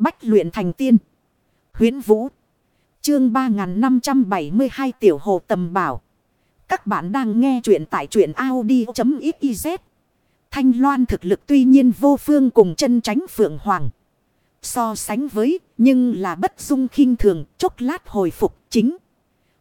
Bách luyện thành tiên. Huyến Vũ. Chương 3572 Tiểu Hồ Tầm Bảo. Các bạn đang nghe truyện tại truyện Audi.xyz. Thanh Loan thực lực tuy nhiên vô phương cùng chân tránh Phượng Hoàng. So sánh với, nhưng là bất dung khinh thường, chốc lát hồi phục chính.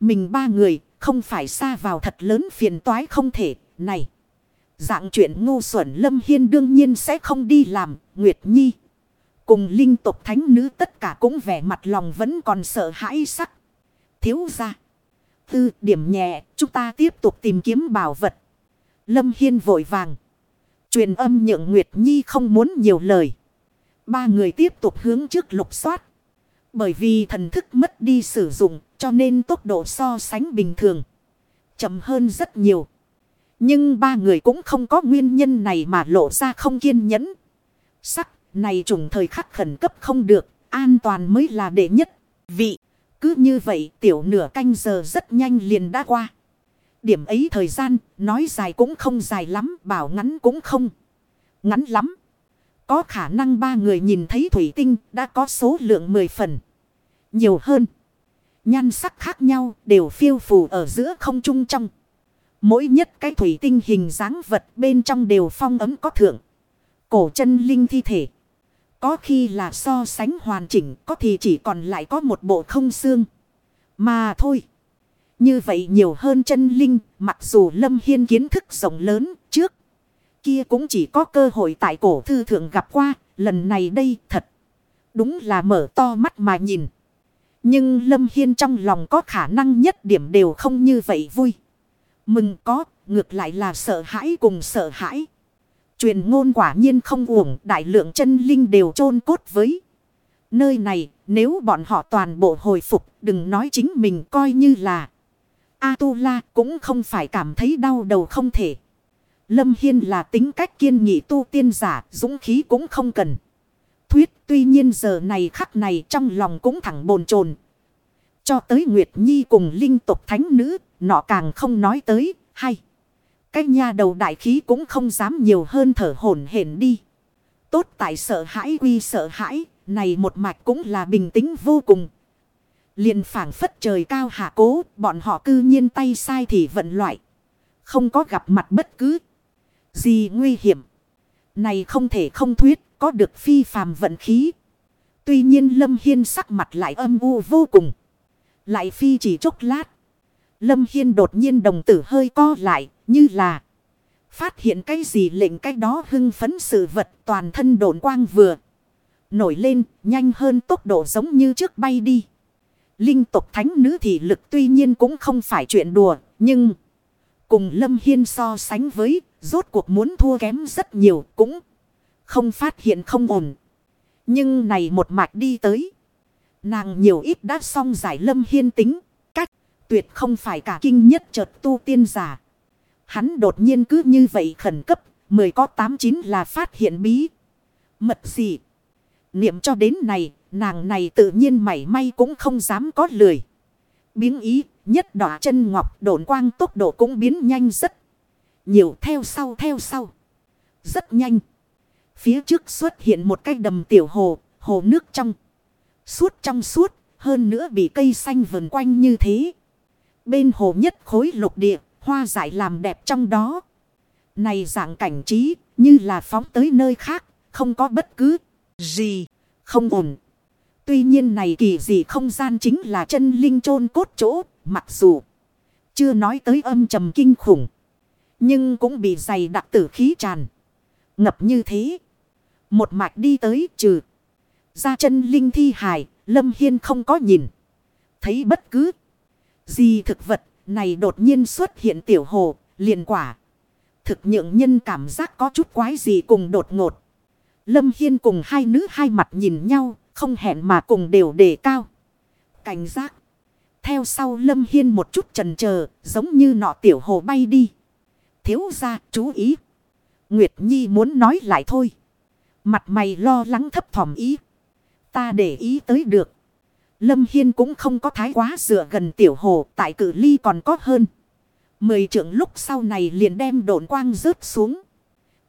Mình ba người, không phải xa vào thật lớn phiền toái không thể, này. Dạng chuyện ngu xuẩn Lâm Hiên đương nhiên sẽ không đi làm, Nguyệt Nhi. Cùng linh tục thánh nữ tất cả cũng vẻ mặt lòng vẫn còn sợ hãi sắc. Thiếu ra. Tư điểm nhẹ, chúng ta tiếp tục tìm kiếm bảo vật. Lâm Hiên vội vàng. Truyền âm nhượng Nguyệt Nhi không muốn nhiều lời. Ba người tiếp tục hướng trước lục soát. Bởi vì thần thức mất đi sử dụng cho nên tốc độ so sánh bình thường. Chậm hơn rất nhiều. Nhưng ba người cũng không có nguyên nhân này mà lộ ra không kiên nhẫn. Sắc này trùng thời khắc khẩn cấp không được, an toàn mới là đệ nhất. Vị, cứ như vậy tiểu nửa canh giờ rất nhanh liền đã qua. Điểm ấy thời gian, nói dài cũng không dài lắm, bảo ngắn cũng không. Ngắn lắm. Có khả năng ba người nhìn thấy thủy tinh đã có số lượng 10 phần. Nhiều hơn. Nhan sắc khác nhau đều phiêu phù ở giữa không trung trong. Mỗi nhất cái thủy tinh hình dáng vật bên trong đều phong ấm có thượng. Cổ chân linh thi thể. Có khi là so sánh hoàn chỉnh, có thì chỉ còn lại có một bộ không xương. Mà thôi. Như vậy nhiều hơn chân linh, mặc dù Lâm Hiên kiến thức rộng lớn trước. Kia cũng chỉ có cơ hội tại cổ thư thượng gặp qua, lần này đây thật. Đúng là mở to mắt mà nhìn. Nhưng Lâm Hiên trong lòng có khả năng nhất điểm đều không như vậy vui. Mừng có, ngược lại là sợ hãi cùng sợ hãi. Truyền ngôn quả nhiên không uổng, đại lượng chân linh đều chôn cốt với. Nơi này, nếu bọn họ toàn bộ hồi phục, đừng nói chính mình coi như là. A-tu-la cũng không phải cảm thấy đau đầu không thể. Lâm Hiên là tính cách kiên nghị tu tiên giả, dũng khí cũng không cần. Thuyết, tuy nhiên giờ này khắc này trong lòng cũng thẳng bồn chồn Cho tới Nguyệt Nhi cùng linh tục thánh nữ, nọ càng không nói tới, hay. Cái nha đầu đại khí cũng không dám nhiều hơn thở hổn hển đi. Tốt tại sợ hãi quy sợ hãi, này một mạch cũng là bình tĩnh vô cùng. liền phảng phất trời cao hạ cố, bọn họ cư nhiên tay sai thì vận loại. Không có gặp mặt bất cứ gì nguy hiểm. Này không thể không thuyết, có được phi phàm vận khí. Tuy nhiên Lâm Hiên sắc mặt lại âm u vô cùng. Lại phi chỉ chốc lát. Lâm Hiên đột nhiên đồng tử hơi co lại, như là phát hiện cái gì lệnh cái đó hưng phấn sự vật toàn thân độn quang vừa. Nổi lên, nhanh hơn tốc độ giống như trước bay đi. Linh tục thánh nữ thị lực tuy nhiên cũng không phải chuyện đùa, nhưng cùng Lâm Hiên so sánh với, rốt cuộc muốn thua kém rất nhiều, cũng không phát hiện không ổn. Nhưng này một mạch đi tới. Nàng nhiều ít đã xong giải Lâm Hiên tính cách tuyệt không phải cả kinh nhất chợt tu tiên giả. Hắn đột nhiên cứ như vậy khẩn cấp, mười có tám chín là phát hiện bí. Mật gì? Niệm cho đến này, nàng này tự nhiên mảy may cũng không dám có lười. Biến ý, nhất đỏ chân ngọc độn quang tốc độ cũng biến nhanh rất nhiều theo sau theo sau. Rất nhanh. Phía trước xuất hiện một cái đầm tiểu hồ, hồ nước trong. Suốt trong suốt, hơn nữa bị cây xanh vần quanh như thế. Bên hồ nhất khối lục địa, hoa giải làm đẹp trong đó. Này dạng cảnh trí, như là phóng tới nơi khác, không có bất cứ gì, không ổn. Tuy nhiên này kỳ gì không gian chính là chân linh chôn cốt chỗ, mặc dù chưa nói tới âm trầm kinh khủng. Nhưng cũng bị dày đặc tử khí tràn. Ngập như thế. Một mạch đi tới trừ. Ra chân linh thi hài, Lâm Hiên không có nhìn. Thấy bất cứ gì thực vật này đột nhiên xuất hiện tiểu hồ, liền quả. Thực nhượng nhân cảm giác có chút quái gì cùng đột ngột. Lâm Hiên cùng hai nữ hai mặt nhìn nhau, không hẹn mà cùng đều đề cao. Cảnh giác. Theo sau Lâm Hiên một chút trần chờ giống như nọ tiểu hồ bay đi. Thiếu ra, chú ý. Nguyệt Nhi muốn nói lại thôi. Mặt mày lo lắng thấp thỏm ý. Ta để ý tới được. Lâm Hiên cũng không có thái quá dựa gần tiểu hồ tại cử ly còn có hơn. Mười trưởng lúc sau này liền đem độn quang rớt xuống.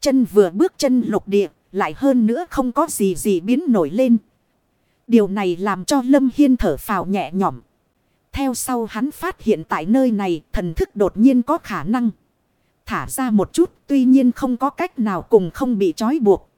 Chân vừa bước chân lục địa, lại hơn nữa không có gì gì biến nổi lên. Điều này làm cho Lâm Hiên thở phào nhẹ nhõm. Theo sau hắn phát hiện tại nơi này thần thức đột nhiên có khả năng. Thả ra một chút tuy nhiên không có cách nào cùng không bị trói buộc.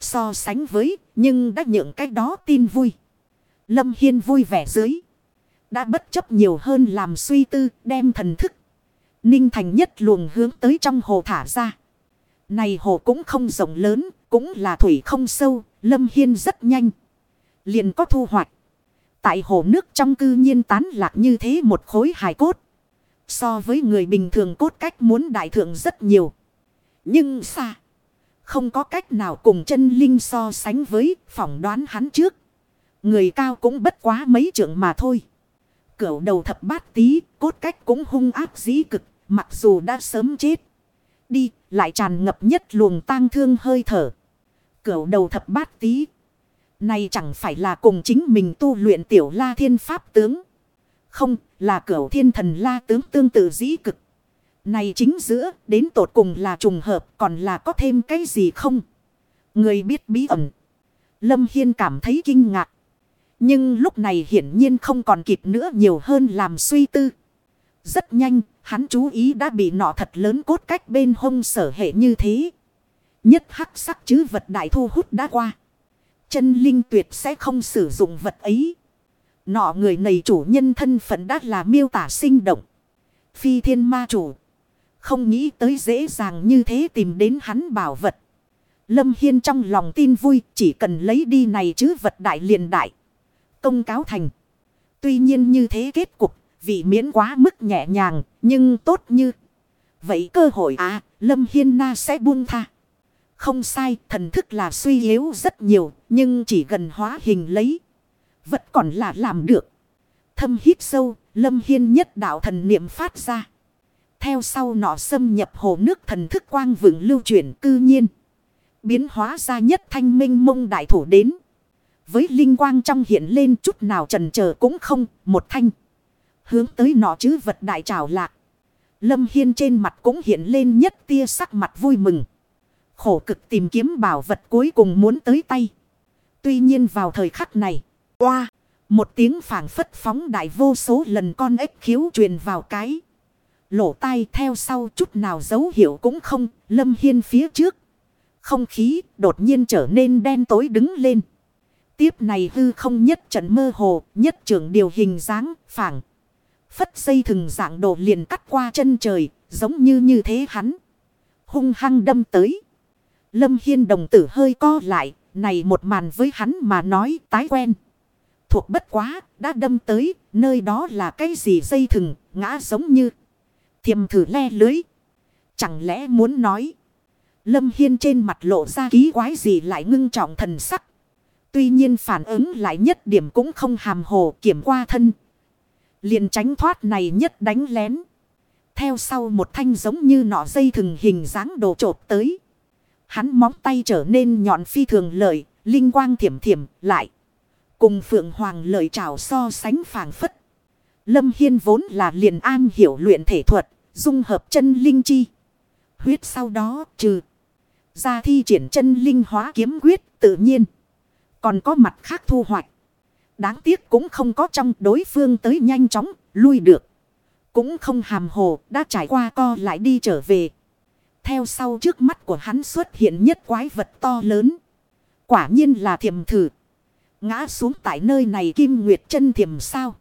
So sánh với nhưng đã nhượng cách đó tin vui. Lâm Hiên vui vẻ dưới. Đã bất chấp nhiều hơn làm suy tư đem thần thức. Ninh thành nhất luồng hướng tới trong hồ thả ra. Này hồ cũng không rộng lớn, cũng là thủy không sâu, Lâm Hiên rất nhanh. Liền có thu hoạch. Tại hồ nước trong cư nhiên tán lạc như thế một khối hài cốt. So với người bình thường cốt cách muốn đại thượng rất nhiều. Nhưng xa. Không có cách nào cùng chân linh so sánh với phỏng đoán hắn trước. Người cao cũng bất quá mấy trượng mà thôi. Cửu đầu thập bát tí, cốt cách cũng hung áp dĩ cực, mặc dù đã sớm chết. Đi, lại tràn ngập nhất luồng tang thương hơi thở. Cửu đầu thập bát tí. Này chẳng phải là cùng chính mình tu luyện tiểu la thiên pháp tướng. Không, là cửu thiên thần la tướng tương tự dĩ cực. Này chính giữa, đến tột cùng là trùng hợp, còn là có thêm cái gì không? Người biết bí ẩn. Lâm Hiên cảm thấy kinh ngạc. Nhưng lúc này hiển nhiên không còn kịp nữa nhiều hơn làm suy tư. Rất nhanh, hắn chú ý đã bị nọ thật lớn cốt cách bên hông sở hệ như thế. Nhất hắc sắc chứ vật đại thu hút đã qua. Chân linh tuyệt sẽ không sử dụng vật ấy. Nọ người này chủ nhân thân phận đã là miêu tả sinh động. Phi thiên ma chủ. Không nghĩ tới dễ dàng như thế tìm đến hắn bảo vật. Lâm Hiên trong lòng tin vui chỉ cần lấy đi này chứ vật đại liền đại. Công cáo thành. Tuy nhiên như thế kết cục, vị miễn quá mức nhẹ nhàng, nhưng tốt như. Vậy cơ hội à Lâm Hiên Na sẽ buông tha. Không sai, thần thức là suy yếu rất nhiều, nhưng chỉ gần hóa hình lấy. Vật còn là làm được. Thâm hít sâu, Lâm Hiên nhất đạo thần niệm phát ra. Theo sau nọ xâm nhập hồ nước thần thức quang vững lưu chuyển cư nhiên. Biến hóa ra nhất thanh minh mông đại thủ đến. Với linh quang trong hiện lên chút nào trần chờ cũng không, một thanh. Hướng tới nọ chứ vật đại trào lạc. Lâm Hiên trên mặt cũng hiện lên nhất tia sắc mặt vui mừng. Khổ cực tìm kiếm bảo vật cuối cùng muốn tới tay. Tuy nhiên vào thời khắc này, qua, một tiếng phảng phất phóng đại vô số lần con ếch khiếu truyền vào cái. Lỗ tai theo sau chút nào dấu hiệu cũng không, lâm hiên phía trước. Không khí đột nhiên trở nên đen tối đứng lên. Tiếp này hư không nhất trận mơ hồ, nhất trưởng điều hình dáng, phảng. Phất dây thừng dạng đổ liền cắt qua chân trời, giống như như thế hắn. Hung hăng đâm tới. Lâm Hiên đồng tử hơi co lại, này một màn với hắn mà nói tái quen. Thuộc bất quá, đã đâm tới, nơi đó là cái gì dây thừng, ngã giống như thiềm thử le lưới. Chẳng lẽ muốn nói. Lâm Hiên trên mặt lộ ra ký quái gì lại ngưng trọng thần sắc. Tuy nhiên phản ứng lại nhất điểm cũng không hàm hồ kiểm qua thân. Liền tránh thoát này nhất đánh lén. Theo sau một thanh giống như nọ dây thừng hình dáng đồ trộp tới. Hắn móng tay trở nên nhọn phi thường lợi, linh quang thiểm thiểm lại. Cùng Phượng Hoàng lợi trào so sánh phàng phất. Lâm Hiên vốn là liền an hiểu luyện thể thuật, dung hợp chân linh chi. Huyết sau đó trừ. Ra thi triển chân linh hóa kiếm quyết tự nhiên. Còn có mặt khác thu hoạch. Đáng tiếc cũng không có trong đối phương tới nhanh chóng, lui được. Cũng không hàm hồ, đã trải qua co lại đi trở về. Theo sau trước mắt của hắn xuất hiện nhất quái vật to lớn. Quả nhiên là thiềm thử. Ngã xuống tại nơi này kim nguyệt chân thiềm sao.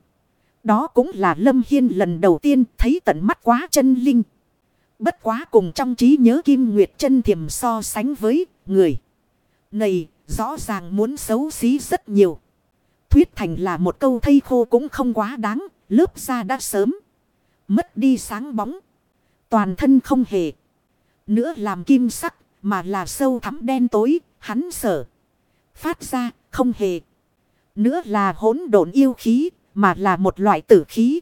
Đó cũng là Lâm Hiên lần đầu tiên thấy tận mắt quá chân linh. Bất quá cùng trong trí nhớ kim nguyệt chân thiềm so sánh với người. Này rõ ràng muốn xấu xí rất nhiều. Thuyết thành là một câu thây khô cũng không quá đáng. Lớp da đã sớm. Mất đi sáng bóng. Toàn thân không hề. Nữa làm kim sắc. Mà là sâu thắm đen tối. Hắn sở. Phát ra, không hề. Nữa là hỗn độn yêu khí. Mà là một loại tử khí.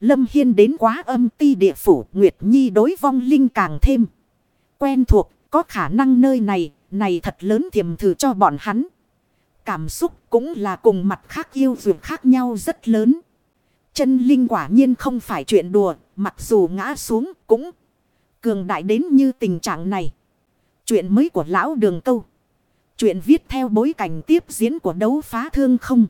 Lâm Hiên đến quá âm ti địa phủ. Nguyệt Nhi đối vong linh càng thêm. Quen thuộc. Có khả năng nơi này. Này thật lớn tiềm thử cho bọn hắn. Cảm xúc cũng là cùng mặt khác yêu dược khác nhau rất lớn. Chân linh quả nhiên không phải chuyện đùa, mặc dù ngã xuống cũng cường đại đến như tình trạng này. Chuyện mới của lão đường câu. Chuyện viết theo bối cảnh tiếp diễn của đấu phá thương không.